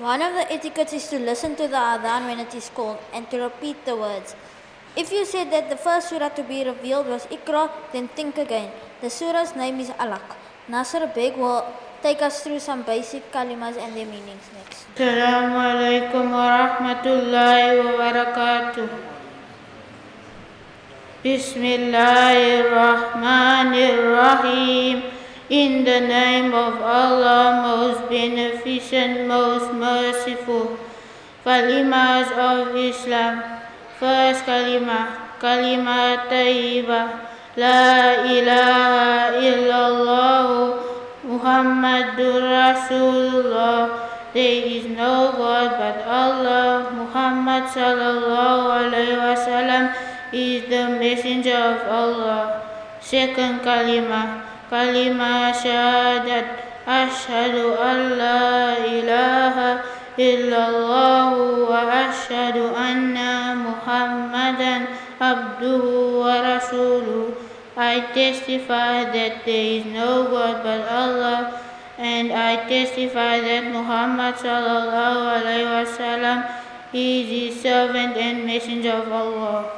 One of the etiquettes is to listen to the adhan when it is called and to repeat the words. If you said that the first surah to be revealed was Iqra, then think again. The surah's name is Alaq. Nasir Beg will take us through some basic kalimas and their meanings next. Assalamu alaikum wa rahmatullahi wa barakatuh. Bismillahirrahmanirrahim. In the name of Allah, most beneficent, most merciful. Kalimas of Islam. First kalima, kalima tayyiba. La ilaha illallah Muhammadur Rasulullah. There is no God but Allah. Muhammad sallallahu alaihi wasallam is the messenger of Allah. Second kalima, kalima syahadat. Ashhadu an la ilaha illallah wa ashhadu anna Muhammadan abduhu wa rasuluh. I testify that there is no God but Allah and I testify that Muhammad sallallahu alaihi wasallam is his servant and messenger of Allah.